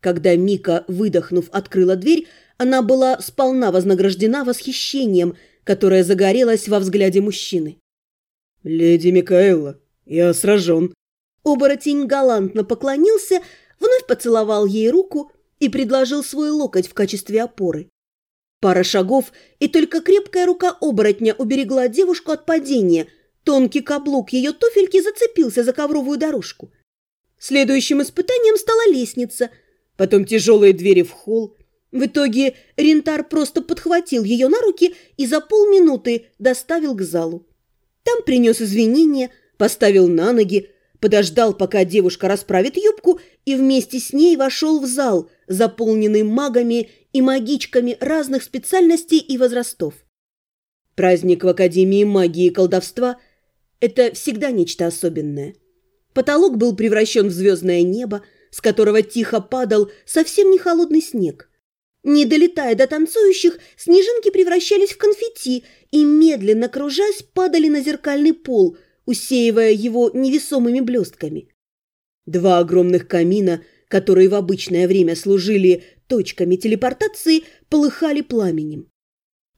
Когда Мика, выдохнув, открыла дверь, она была сполна вознаграждена восхищением, которое загорелось во взгляде мужчины. «Леди Микаэла, я сражен». Оборотень галантно поклонился, вновь поцеловал ей руку и предложил свой локоть в качестве опоры. Пара шагов, и только крепкая рука оборотня уберегла девушку от падения. Тонкий каблук ее туфельки зацепился за ковровую дорожку. Следующим испытанием стала лестница, потом тяжелые двери в холл. В итоге Рентар просто подхватил ее на руки и за полминуты доставил к залу. Там принес извинения, поставил на ноги, подождал, пока девушка расправит юбку, и вместе с ней вошел в зал, заполненный магами и магичками разных специальностей и возрастов. Праздник в Академии магии и колдовства – это всегда нечто особенное. Потолок был превращен в звездное небо, с которого тихо падал совсем не холодный снег. Не долетая до танцующих, снежинки превращались в конфетти и, медленно кружась, падали на зеркальный пол, усеивая его невесомыми блестками. Два огромных камина, которые в обычное время служили точками телепортации, полыхали пламенем.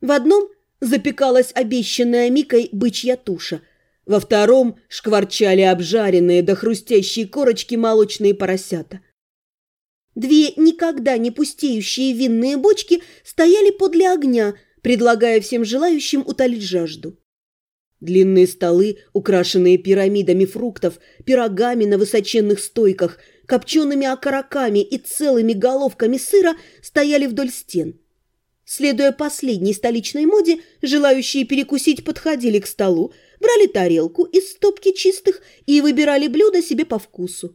В одном запекалась обещанная Микой бычья туша, во втором шкварчали обжаренные до хрустящей корочки молочные поросята – Две никогда не пустеющие винные бочки стояли подле огня, предлагая всем желающим утолить жажду. Длинные столы, украшенные пирамидами фруктов, пирогами на высоченных стойках, копчеными окороками и целыми головками сыра стояли вдоль стен. Следуя последней столичной моде, желающие перекусить подходили к столу, брали тарелку из стопки чистых и выбирали блюда себе по вкусу.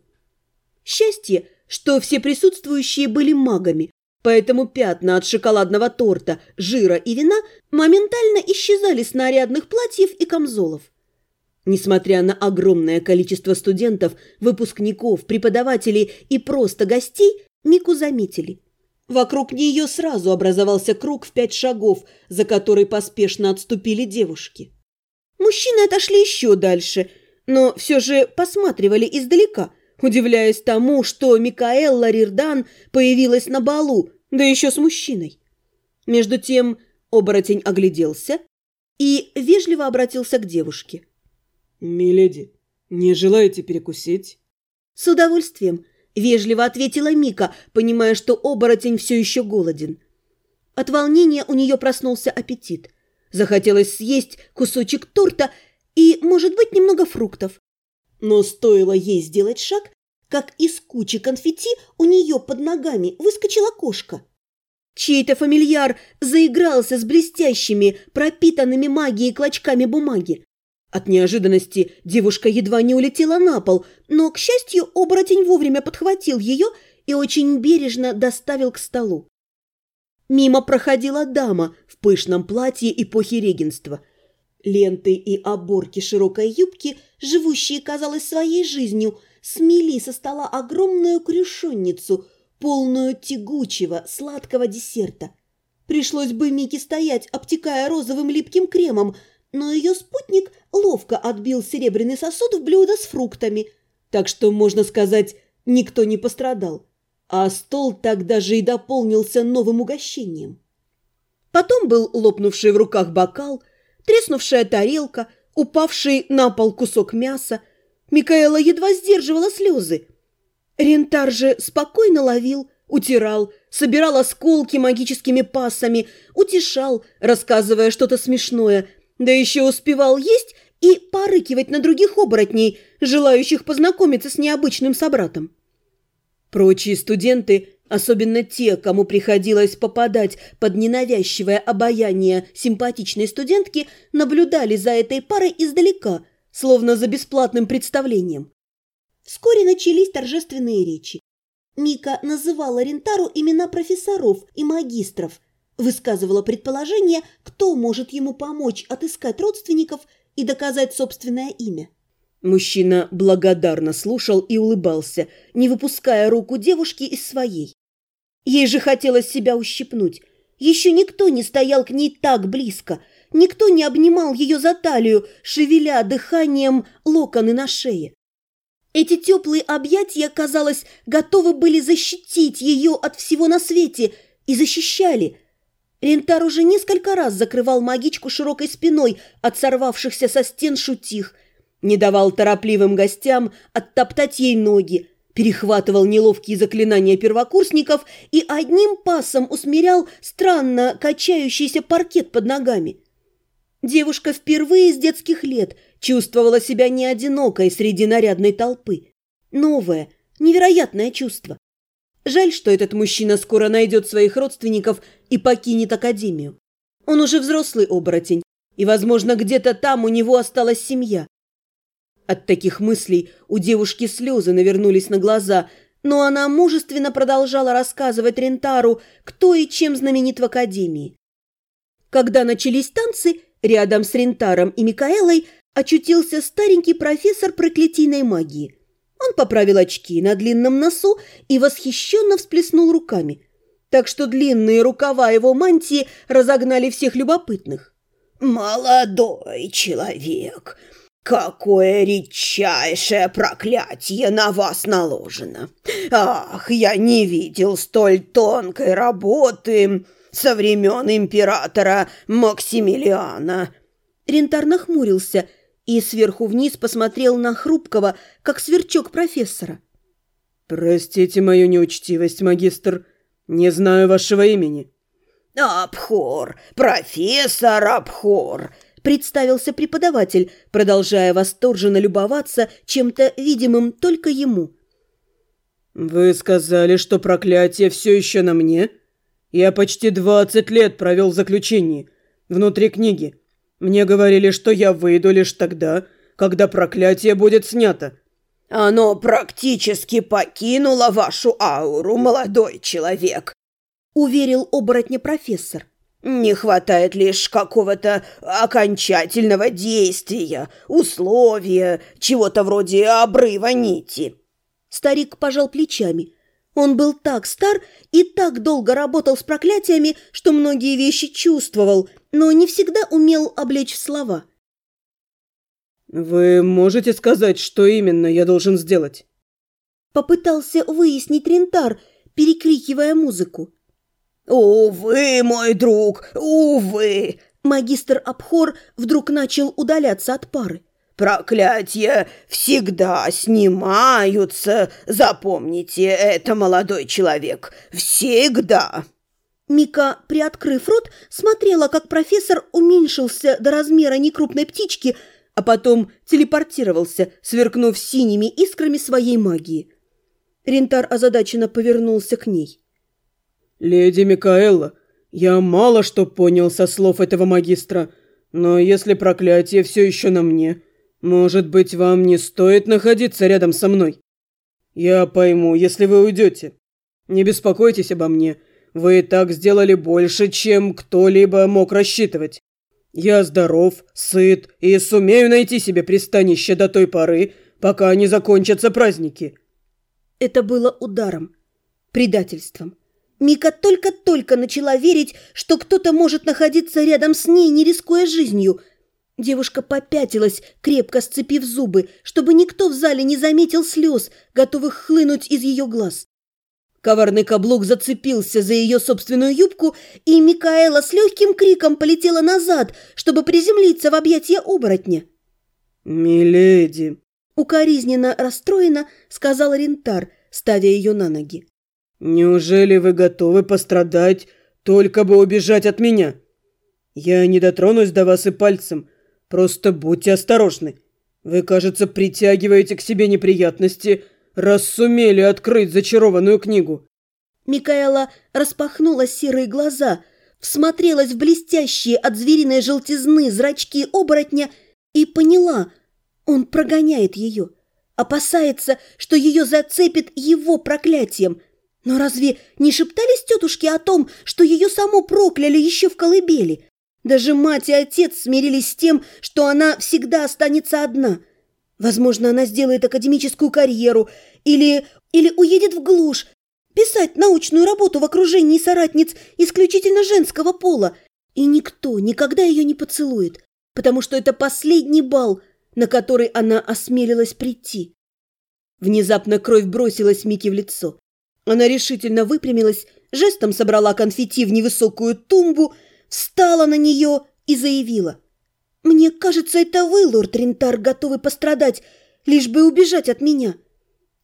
Счастье – что все присутствующие были магами, поэтому пятна от шоколадного торта, жира и вина моментально исчезали с нарядных платьев и камзолов. Несмотря на огромное количество студентов, выпускников, преподавателей и просто гостей, Мику заметили. Вокруг нее сразу образовался круг в пять шагов, за который поспешно отступили девушки. Мужчины отошли еще дальше, но все же посматривали издалека, удивляясь тому, что Микаэлла Рирдан появилась на балу, да еще с мужчиной. Между тем оборотень огляделся и вежливо обратился к девушке. «Миледи, не желаете перекусить?» «С удовольствием», – вежливо ответила Мика, понимая, что оборотень все еще голоден. От волнения у нее проснулся аппетит. Захотелось съесть кусочек торта и, может быть, немного фруктов. Но стоило ей сделать шаг, как из кучи конфетти у нее под ногами выскочила кошка. Чей-то фамильяр заигрался с блестящими, пропитанными магией клочками бумаги. От неожиданности девушка едва не улетела на пол, но, к счастью, оборотень вовремя подхватил ее и очень бережно доставил к столу. Мимо проходила дама пышном платье эпохи регенства – Ленты и оборки широкой юбки, живущие, казалось, своей жизнью, смели со стола огромную крюшонницу, полную тягучего, сладкого десерта. Пришлось бы Мике стоять, обтекая розовым липким кремом, но ее спутник ловко отбил серебряный сосуд в блюдо с фруктами, так что, можно сказать, никто не пострадал. А стол так даже и дополнился новым угощением. Потом был лопнувший в руках бокал – треснувшая тарелка, упавший на пол кусок мяса. Микаэла едва сдерживала слезы. Рентар же спокойно ловил, утирал, собирал осколки магическими пасами, утешал, рассказывая что-то смешное, да еще успевал есть и порыкивать на других оборотней, желающих познакомиться с необычным собратом. Прочие студенты Особенно те, кому приходилось попадать под ненавязчивое обаяние симпатичной студентки, наблюдали за этой парой издалека, словно за бесплатным представлением. Вскоре начались торжественные речи. Мика называла Рентару имена профессоров и магистров, высказывала предположение, кто может ему помочь отыскать родственников и доказать собственное имя. Мужчина благодарно слушал и улыбался, не выпуская руку девушки из своей. Ей же хотелось себя ущипнуть. Еще никто не стоял к ней так близко, никто не обнимал ее за талию, шевеля дыханием локоны на шее. Эти теплые объятия, казалось, готовы были защитить ее от всего на свете и защищали. Рентар уже несколько раз закрывал магичку широкой спиной от сорвавшихся со стен шутих, не давал торопливым гостям оттоптать ей ноги, перехватывал неловкие заклинания первокурсников и одним пасом усмирял странно качающийся паркет под ногами. Девушка впервые с детских лет чувствовала себя не одинокой среди нарядной толпы. Новое, невероятное чувство. Жаль, что этот мужчина скоро найдет своих родственников и покинет академию. Он уже взрослый оборотень, и, возможно, где-то там у него осталась семья. От таких мыслей у девушки слезы навернулись на глаза, но она мужественно продолжала рассказывать Рентару, кто и чем знаменит в академии. Когда начались танцы, Рядом с Рентаром и Микаэлой очутился старенький профессор проклятийной магии. Он поправил очки на длинном носу и восхищенно всплеснул руками, так что длинные рукава его мантии разогнали всех любопытных. «Молодой человек, какое редчайшее проклятие на вас наложено! Ах, я не видел столь тонкой работы!» со времен императора Максимилиана». Рентар нахмурился и сверху вниз посмотрел на хрупкого, как сверчок профессора. «Простите мою неучтивость, магистр. Не знаю вашего имени». «Абхор, профессор Абхор», — представился преподаватель, продолжая восторженно любоваться чем-то видимым только ему. «Вы сказали, что проклятие все еще на мне?» Я почти двадцать лет провел в заключении, внутри книги. Мне говорили, что я выйду лишь тогда, когда проклятие будет снято. Оно практически покинуло вашу ауру, молодой человек, уверил оборотня профессор. Не хватает лишь какого-то окончательного действия, условия, чего-то вроде обрыва нити. Старик пожал плечами – он был так стар и так долго работал с проклятиями, что многие вещи чувствовал, но не всегда умел облечь в слова. «Вы можете сказать, что именно я должен сделать?» Попытался выяснить Рентар, перекрикивая музыку. «Увы, мой друг, увы!» Магистр Абхор вдруг начал удаляться от пары. Проклятия всегда снимаются. Запомните это, молодой человек. Всегда. Мика, приоткрыв рот, смотрела, как профессор уменьшился до размера некрупной птички, а потом телепортировался, сверкнув синими искрами своей магии. Рентар озадаченно повернулся к ней. «Леди Микаэлла, я мало что понял со слов этого магистра, но если проклятие все еще на мне, может быть, вам не стоит находиться рядом со мной? Я пойму, если вы уйдете. Не беспокойтесь обо мне. Вы и так сделали больше, чем кто-либо мог рассчитывать. Я здоров, сыт и сумею найти себе пристанище до той поры, пока не закончатся праздники. Это было ударом, предательством. Мика только-только начала верить, что кто-то может находиться рядом с ней, не рискуя жизнью – Девушка попятилась, крепко сцепив зубы, чтобы никто в зале не заметил слез, готовых хлынуть из ее глаз. Коварный каблук зацепился за ее собственную юбку, и Микаэла с легким криком полетела назад, чтобы приземлиться в объятия оборотня. «Миледи!» Укоризненно расстроена, сказал Рентар, ставя ее на ноги. «Неужели вы готовы пострадать, только бы убежать от меня? Я не дотронусь до вас и пальцем, Просто будьте осторожны. Вы, кажется, притягиваете к себе неприятности, раз сумели открыть зачарованную книгу». Микаэла распахнула серые глаза, всмотрелась в блестящие от звериной желтизны зрачки оборотня и поняла, он прогоняет ее, опасается, что ее зацепит его проклятием. Но разве не шептались тетушки о том, что ее само прокляли еще в колыбели? Даже мать и отец смирились с тем, что она всегда останется одна. Возможно, она сделает академическую карьеру или, или уедет в глушь, писать научную работу в окружении соратниц исключительно женского пола. И никто никогда ее не поцелует, потому что это последний бал, на который она осмелилась прийти. Внезапно кровь бросилась Мике в лицо. Она решительно выпрямилась, жестом собрала конфетти в невысокую тумбу, встала на нее и заявила. «Мне кажется, это вы, лорд Рентар, готовы пострадать, лишь бы убежать от меня».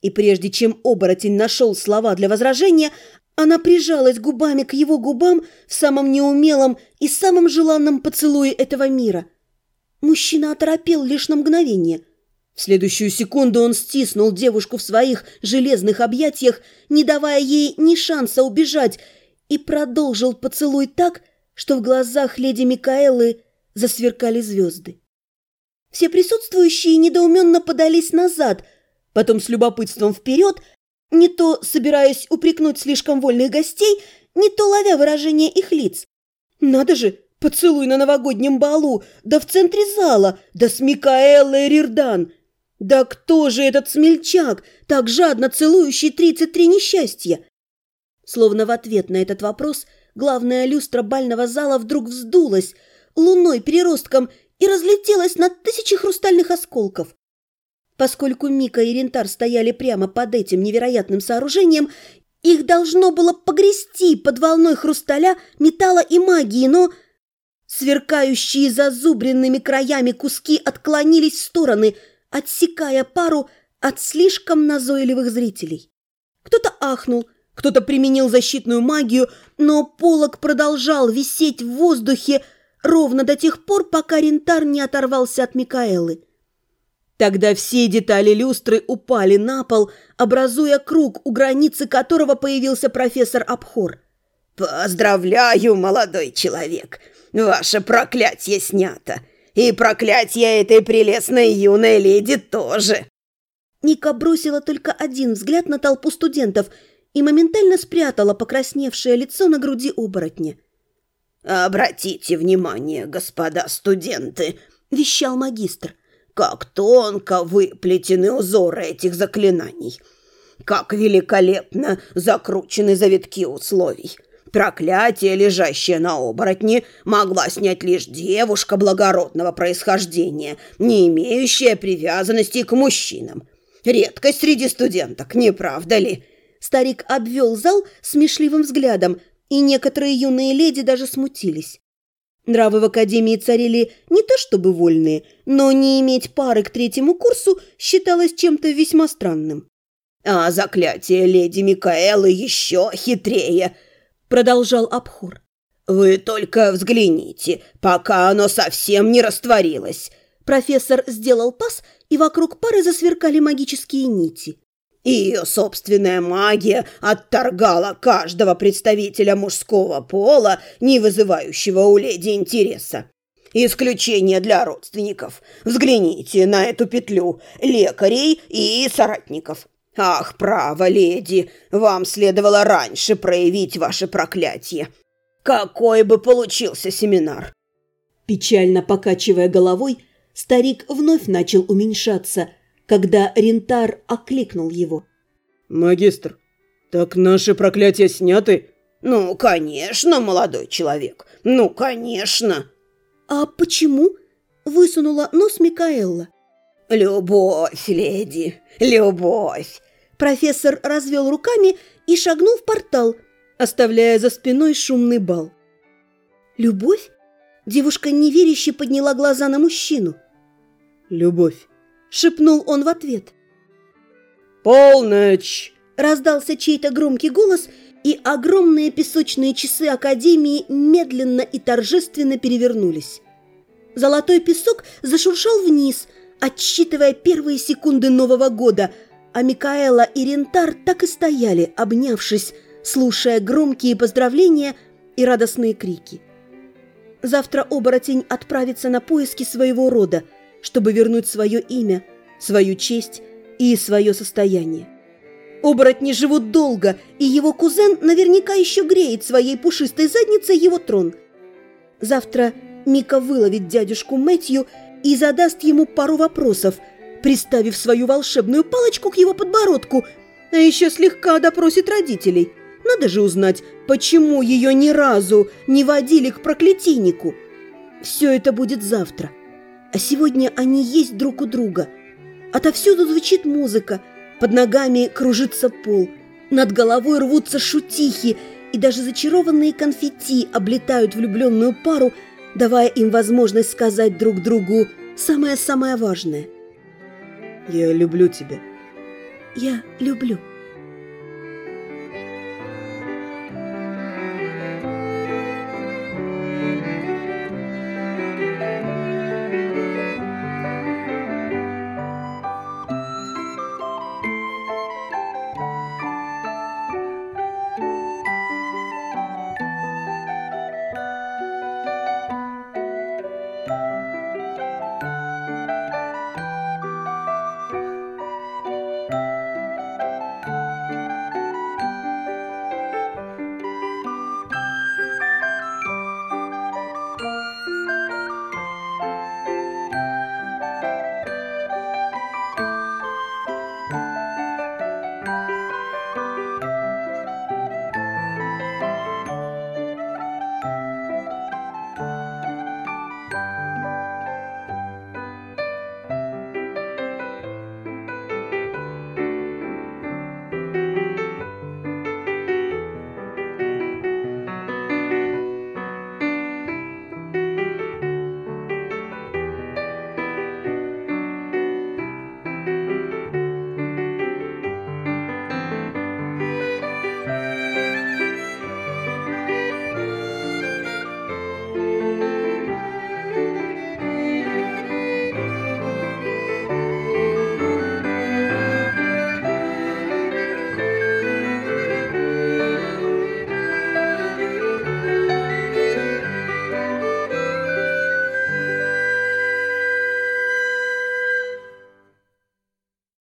И прежде чем оборотень нашел слова для возражения, она прижалась губами к его губам в самом неумелом и самом желанном поцелуе этого мира. Мужчина оторопел лишь на мгновение. В следующую секунду он стиснул девушку в своих железных объятиях, не давая ей ни шанса убежать, и продолжил поцелуй так, что в глазах леди Микаэлы засверкали звезды. Все присутствующие недоуменно подались назад, потом с любопытством вперед – не то собираясь упрекнуть слишком вольных гостей, не то ловя выражение их лиц. Надо же, поцелуй на новогоднем балу, да в центре зала, да с Микаэлой Рирдан. Да кто же этот смельчак, так жадно целующий тридцать три несчастья? Словно в ответ на этот вопрос главная люстра бального зала вдруг вздулась, луной переростком и разлетелась на тысячи хрустальных осколков. Поскольку Мика и Рентар стояли прямо под этим невероятным сооружением, их должно было погрести под волной хрусталя, металла и магии, но... Сверкающие зазубренными краями куски отклонились в стороны, отсекая пару от слишком назойливых зрителей. Кто-то ахнул, кто-то применил защитную магию, но полог продолжал висеть в воздухе ровно до тех пор, пока Рентар не оторвался от Микаэлы. Тогда все детали люстры упали на пол, образуя круг, у границы которого появился профессор Абхор. «Поздравляю, молодой человек! Ваше проклятие снято! И проклятие этой прелестной юной леди тоже!» Ника бросила только один взгляд на толпу студентов и моментально спрятала покрасневшее лицо на груди оборотня. «Обратите внимание, господа студенты!» – вещал магистр – как тонко выплетены узоры этих заклинаний! Как великолепно закручены завитки условий! Проклятие, лежащее на оборотне, могла снять лишь девушка благородного происхождения, не имеющая привязанности к мужчинам. Редкость среди студенток, не правда ли?» Старик обвел зал смешливым взглядом, и некоторые юные леди даже смутились. Нравы в академии царили не то чтобы вольные, но не иметь пары к третьему курсу считалось чем-то весьма странным. «А заклятие леди Микаэлы еще хитрее», — продолжал Абхур. «Вы только взгляните, пока оно совсем не растворилось». Профессор сделал пас, и вокруг пары засверкали магические нити. Ее собственная магия отторгала каждого представителя мужского пола, не вызывающего у леди интереса. Исключение для родственников. Взгляните на эту петлю лекарей и соратников. Ах, право, леди, вам следовало раньше проявить ваше проклятие. Какой бы получился семинар. Печально покачивая головой, старик вновь начал уменьшаться – когда Рентар окликнул его. «Магистр, так наши проклятия сняты?» «Ну, конечно, молодой человек, ну, конечно!» «А почему?» – высунула нос Микаэлла. «Любовь, леди, любовь!» Профессор развел руками и шагнул в портал, оставляя за спиной шумный бал. «Любовь?» Девушка неверяще подняла глаза на мужчину. «Любовь шепнул он в ответ. «Полночь!» – раздался чей-то громкий голос, и огромные песочные часы Академии медленно и торжественно перевернулись. Золотой песок зашуршал вниз, отсчитывая первые секунды Нового года, а Микаэла и Рентар так и стояли, обнявшись, слушая громкие поздравления и радостные крики. Завтра оборотень отправится на поиски своего рода – чтобы вернуть свое имя, свою честь и свое состояние. Оборотни живут долго, и его кузен наверняка еще греет своей пушистой задницей его трон. Завтра Мика выловит дядюшку Мэтью и задаст ему пару вопросов, приставив свою волшебную палочку к его подбородку, а еще слегка допросит родителей. Надо же узнать, почему ее ни разу не водили к проклятийнику. Все это будет завтра. А сегодня они есть друг у друга. Отовсюду звучит музыка, Под ногами кружится пол, над головой рвутся шутихи, и даже зачарованные конфетти облетают влюбленную пару, давая им возможность сказать друг другу самое-самое важное. «Я люблю тебя». «Я люблю».